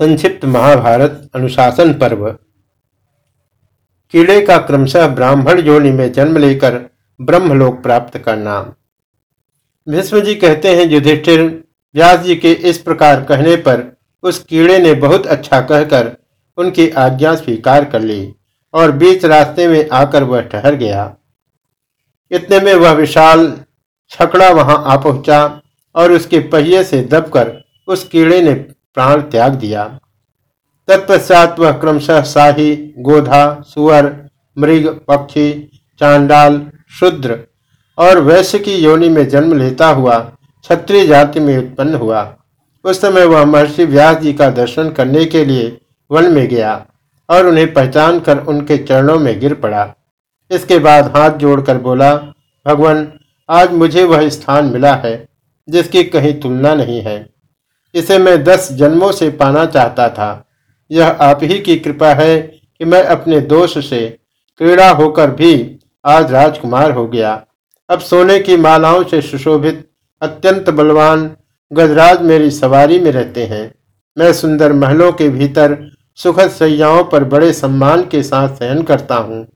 संक्षिप्त महाभारत अनुशासन पर्व। कीड़े का क्रमशः ब्राह्मण योनि में जन्म लेकर ब्रह्मलोक प्राप्त करना। भीष्म जी कहते हैं, युधिष्ठिर, व्यास जी के इस प्रकार कहने पर उस कीड़े ने बहुत अच्छा कहकर उनकी आज्ञा स्वीकार कर ली और बीच रास्ते में आकर वह ठहर गया। इतने में वह विशाल छकड़ा वहाँ आ पहुँचा और उसके पहिए से दबकर उस कीड़े ने प्राण त्याग दिया। तत्पश्चात वह क्रमशः शाही, गोधा, सुअर, मृग, पक्षी, चांडाल, शुद्र और वैश्य की योनि में जन्म लेता हुआ क्षत्रिय जाति में उत्पन्न हुआ। उस समय वह महर्षि व्यास जी का दर्शन करने के लिए वन में गया और उन्हें पहचान कर उनके चरणों में गिर पड़ा। इसके बाद हाथ जोड़कर बोला, भगवान, आज मुझे वह स्थान मिला है जिसकी कहीं तुलना नहीं है। इसे मैं दस जन्मों से पाना चाहता था। यह आप ही की कृपा है कि मैं अपने दोष से क्रीड़ा होकर भी आज राजकुमार हो गया। अब सोने की मालाओं से सुशोभित, अत्यंत बलवान गजराज मेरी सवारी में रहते हैं। मैं सुंदर महलों के भीतर सुखद सैयाओं पर बड़े सम्मान के साथ सहन करता हूँ।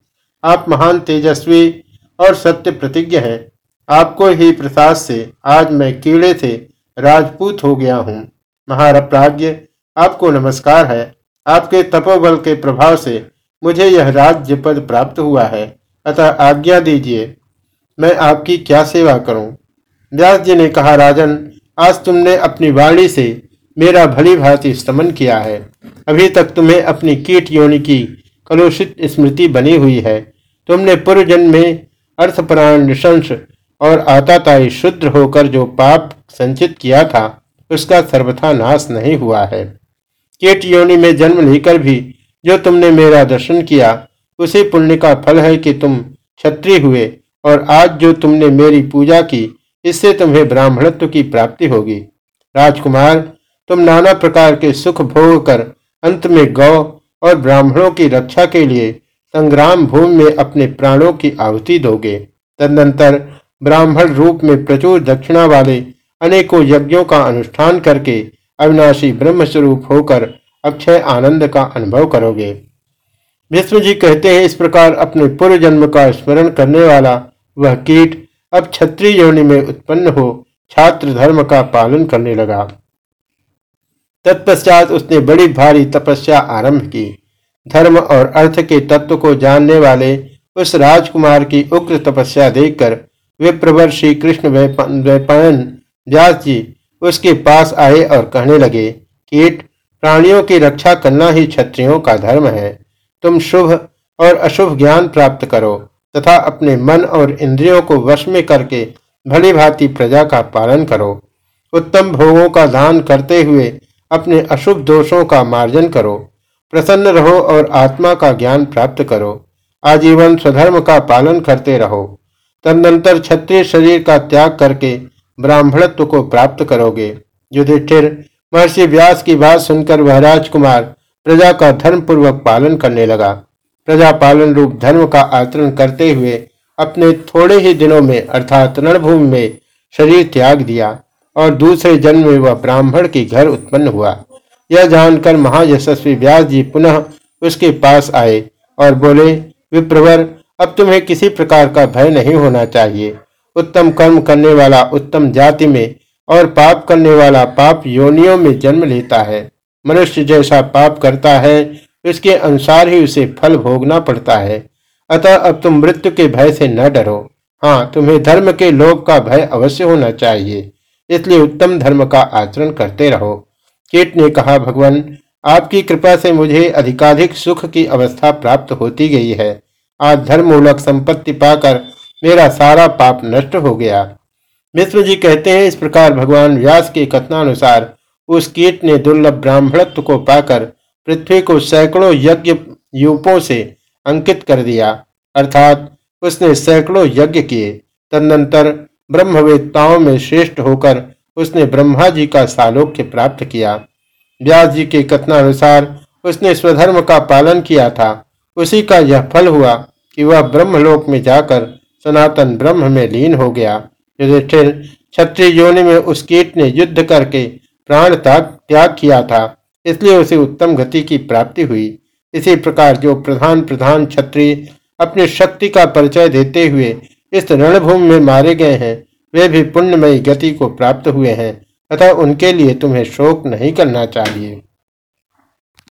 आप महान तेजस्वी और सत्य प्रतिज्ञ हैं। आपको ही प्रसाद से आज मैं कीड़े से राजपूत हो गया हूँ। महाराज्य आपको नमस्कार है। आपके तपोबल के प्रभाव से मुझे यह राज्य पद प्राप्त हुआ है। अतः आज्ञा दीजिए, मैं आपकी क्या सेवा करूँ? व्यास जी ने कहा, राजन, आज तुमने अपनी वाणी से मेरा भली भांति स्तमन किया है। अभी तक तुम्हें अपनी कीट योनि की कलुषित स्मृति बनी हुई है। तुमने पूर्व जन्म में अर्थपरायण निशंस और आताताई शुद्र होकर जो पाप संचित किया था, उसका सर्वथा नाश नहीं हुआ है। केट योनि में जन्म लेकर भी जो तुमने मेरा दर्शन किया, उसी पुण्य का फल है कि तुम क्षत्रिय हुए और आज जो तुमने मेरी पूजा की, इससे तुम्हें ब्राह्मणत्व की प्राप्ति होगी। राजकुमार, तुम नाना प्रकार के सुख भोग कर अंत में गौ और ब्राह्मणों की रक्षा के लिए संग्राम भूमि में अपने प्राणों की आहुति दोगे। तदनंतर ब्राह्मण रूप में प्रचुर दक्षिणा वाले अनेकों यज्ञों का अनुष्ठान करके अविनाशी ब्रह्म स्वरूप होकर अक्षय आनंद का अनुभव करोगे। विष्णु जी कहते हैं, इस प्रकार अपने पूर्व जन्म का स्मरण करने वाला वह कीट अब क्षत्रिय योनि में उत्पन्न हो छात्र धर्म का पालन करने लगा। तत्पश्चात उसने बड़ी भारी तपस्या आरंभ की। धर्म और अर्थ के तत्व को जानने वाले उस राजकुमार की उग्र तपस्या देखकर विप्रवर श्री कृष्ण वैपायन व्यास जी उसके पास आए और कहने लगे, कीट, प्राणियों की रक्षा करना ही क्षत्रियों का धर्म है। तुम शुभ और अशुभ ज्ञान प्राप्त करो तथा अपने मन और इंद्रियों को वश में करके भली भांति प्रजा का पालन करो। उत्तम भोगों का दान करते हुए अपने अशुभ दोषों का मार्जन करो। प्रसन्न रहो और आत्मा का ज्ञान प्राप्त करो। आजीवन स्वधर्म का पालन करते रहो। तदनंतर क्षत्रिय शरीर का त्याग करके ब्राह्मणत्व को प्राप्त करोगे। युधिष्ठिर महर्षि व्यास की बात सुनकर वह राजकुमार प्रजा का धर्म पूर्वक पालन करने लगा। प्रजा पालन रूप धर्म का आचरण करते हुए अपने थोड़े ही दिनों में अर्थात रणभूमि में शरीर त्याग दिया और दूसरे जन्म में वह ब्राह्मण के घर उत्पन्न हुआ। यह जानकर महायशस्वी व्यास जी पुनः उसके पास आए और बोले, विप्रवर अब तुम्हें किसी प्रकार का भय नहीं होना चाहिए। उत्तम कर्म करने वाला उत्तम जाति में और पाप करने वाला पाप योनियों में जन्म लेता है। मनुष्य जैसा पाप करता है, उसके अनुसार ही उसे फल भोगना पड़ता है। अतः अब तुम मृत्यु के भय से न डरो। हाँ तुम्हें धर्म के लोभ का भय अवश्य होना चाहिए। इसलिए उत्तम धर्म का आचरण करते रहो। कीट ने कहा, भगवान, आपकी कृपा से मुझे अधिकाधिक सुख की अवस्था प्राप्त होती गई है। आज धर्म मूलक संपत्ति पाकर मेरा सारा पाप नष्ट हो गया। मिश्र जी कहते हैं, इस प्रकार भगवान व्यास के कथनानुसार उस कीट ने दुर्लभ ब्राह्मणत्व को पाकर पृथ्वी को सैकड़ों यज्ञ यूपों से अंकित कर दिया। अर्थात उसने सैकड़ों यज्ञ किए। तदनंतर ब्रह्मवेत्ताओं में श्रेष्ठ होकर उसने ब्रह्मा जी का सालोक्य प्राप्त किया। व्यास जी के कथनानुसार उसने स्वधर्म का पालन किया था। उसी का यह फल हुआ कि वह ब्रह्मलोक में जाकर सनातन ब्रह्म में लीन हो गया। युधिष्ठिर क्षत्रिय योनि में उस कीट ने युद्ध करके प्राण त्याग त्याग किया था। इसलिए उसे उत्तम गति की प्राप्ति हुई। इसी प्रकार जो प्रधान प्रधान क्षत्रिय अपनी शक्ति का परिचय देते हुए इस रणभूमि में मारे गए हैं, वे भी पुण्यमयी गति को प्राप्त हुए हैं, तथा उनके लिए तुम्हें शोक नहीं करना चाहिए।